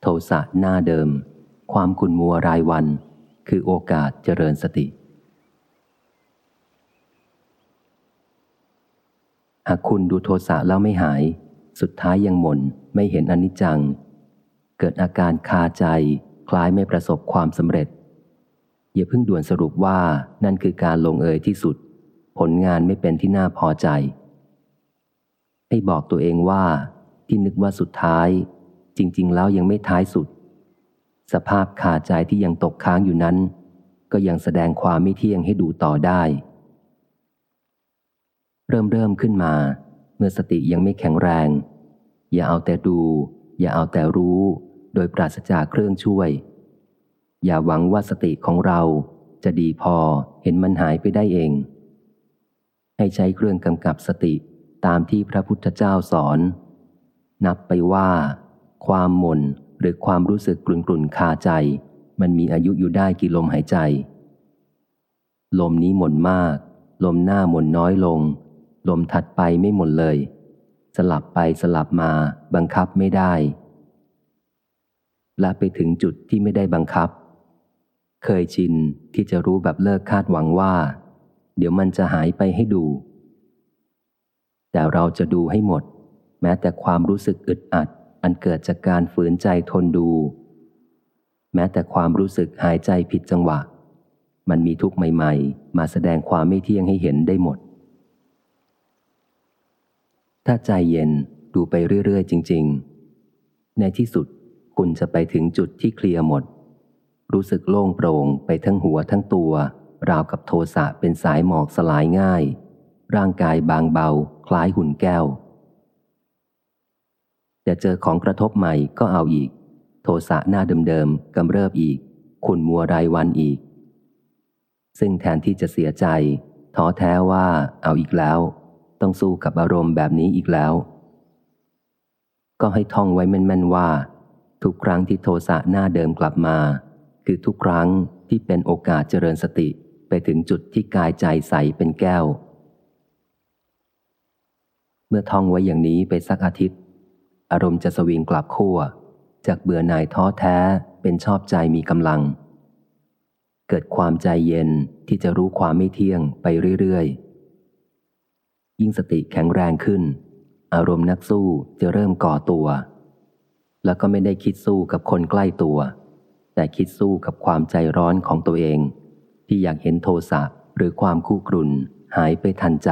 โทสะหน้าเดิม ความขุนมัวรายวัน คือโอกาสเจริญสติ หากคุณดูโทสะแล้วไม่หาย สุดท้ายยังหม่นไม่เห็นอนิจจัง เกิดอาการคาใจ คล้ายไม่ประสบความสำเร็จ อย่าเพิ่งด่วนสรุปว่านั่นคือการลงเอยที่สุด ผลงานไม่เป็นที่น่าพอใจ ให้บอกตัวเองว่าที่นึกว่าสุดท้าย จริง ๆ แล้วยังไม่ท้ายสุด สภาพขาใจที่ยังตกค้างอยู่นั้น ก็ยังแสดงความไม่เที่ยงให้ดูต่อได้ เริ่มเริ่มขึ้นมา เมื่อสติยังไม่แข็งแรง อย่าเอาแต่ดู อย่าเอาแต่รู้ โดยปราศจากเครื่องช่วย อย่าหวังว่าสติของเราจะดีพอเห็นมันหายไปได้เอง ให้ใช้เครื่องกำกับสติตามที่พระพุทธเจ้าสอน นับไปว่า ความหม่นหรือความรู้สึกกลุ่นกลุ่นคาใจ มันมีอายุอยู่ได้กี่ลมหายใจ ลมนี้หม่นมาก ลมหน้าหม่นน้อยลง ลมถัดไปไม่หม่นเลย สลับไปสลับมาบังคับไม่ได้ และไปถึงจุดที่ไม่ได้บังคับ เคยชินที่จะรู้แบบเลิกคาดหวังว่า เดี๋ยวมันจะหายไปให้ดู แต่เราจะดูให้หมด แม้แต่ความรู้สึกอึดอัด อันเกิดจากการฝืนใจทนดู แม้แต่ความรู้สึกหายใจผิดจังหวะ มันมีทุกข์ใหม่ ๆ มาแสดงความไม่เที่ยงให้เห็นได้หมด ถ้าใจเย็นดูไปเรื่อย ๆ จริง ๆ ในที่สุดคุณจะไปถึงจุดที่เคลียร์หมด รู้สึกโล่งโปร่งไปทั้งหัวทั้งตัว ราวกับโทสะเป็นสายหมอกสลายง่าย ร่างกายบางเบา คล้ายหุ่นแก้ว จะเจอของกระทบใหม่ก็เอาอีก โทสะหน้าเดิมๆกำเริบอีกขุนมัวรายวันอีก ซึ่งแทนที่จะเสียใจท้อแท้ว่าเอาอีกแล้ว ต้องสู้กับอารมณ์แบบนี้อีกแล้ว ก็ให้ท่องไว้แม่นๆว่า ทุกครั้งที่โทสะหน้าเดิมกลับมา คือทุกครั้งที่เป็นโอกาสเจริญสติไปถึงจุดที่กายใจใสเป็นแก้ว เมื่อท่องไว้อย่างนี้ไปสักอาทิตย์ อารมณ์จะสวิงกลับขั้วจากเบื่อหน่ายท้อแท้เป็นชอบใจมีกำลัง เกิดความใจเย็นที่จะรู้ความไม่เที่ยงไปเรื่อยๆ ยิ่งสติแข็งแรงขึ้น อารมณ์นักสู้จะเริ่มก่อตัว แล้วก็ไม่ได้คิดสู้กับคนใกล้ตัว แต่คิดสู้กับความใจร้อนของตัวเอง ที่อยากเห็นโทสะหรือความคู่กรุ่นหายไปทันใจ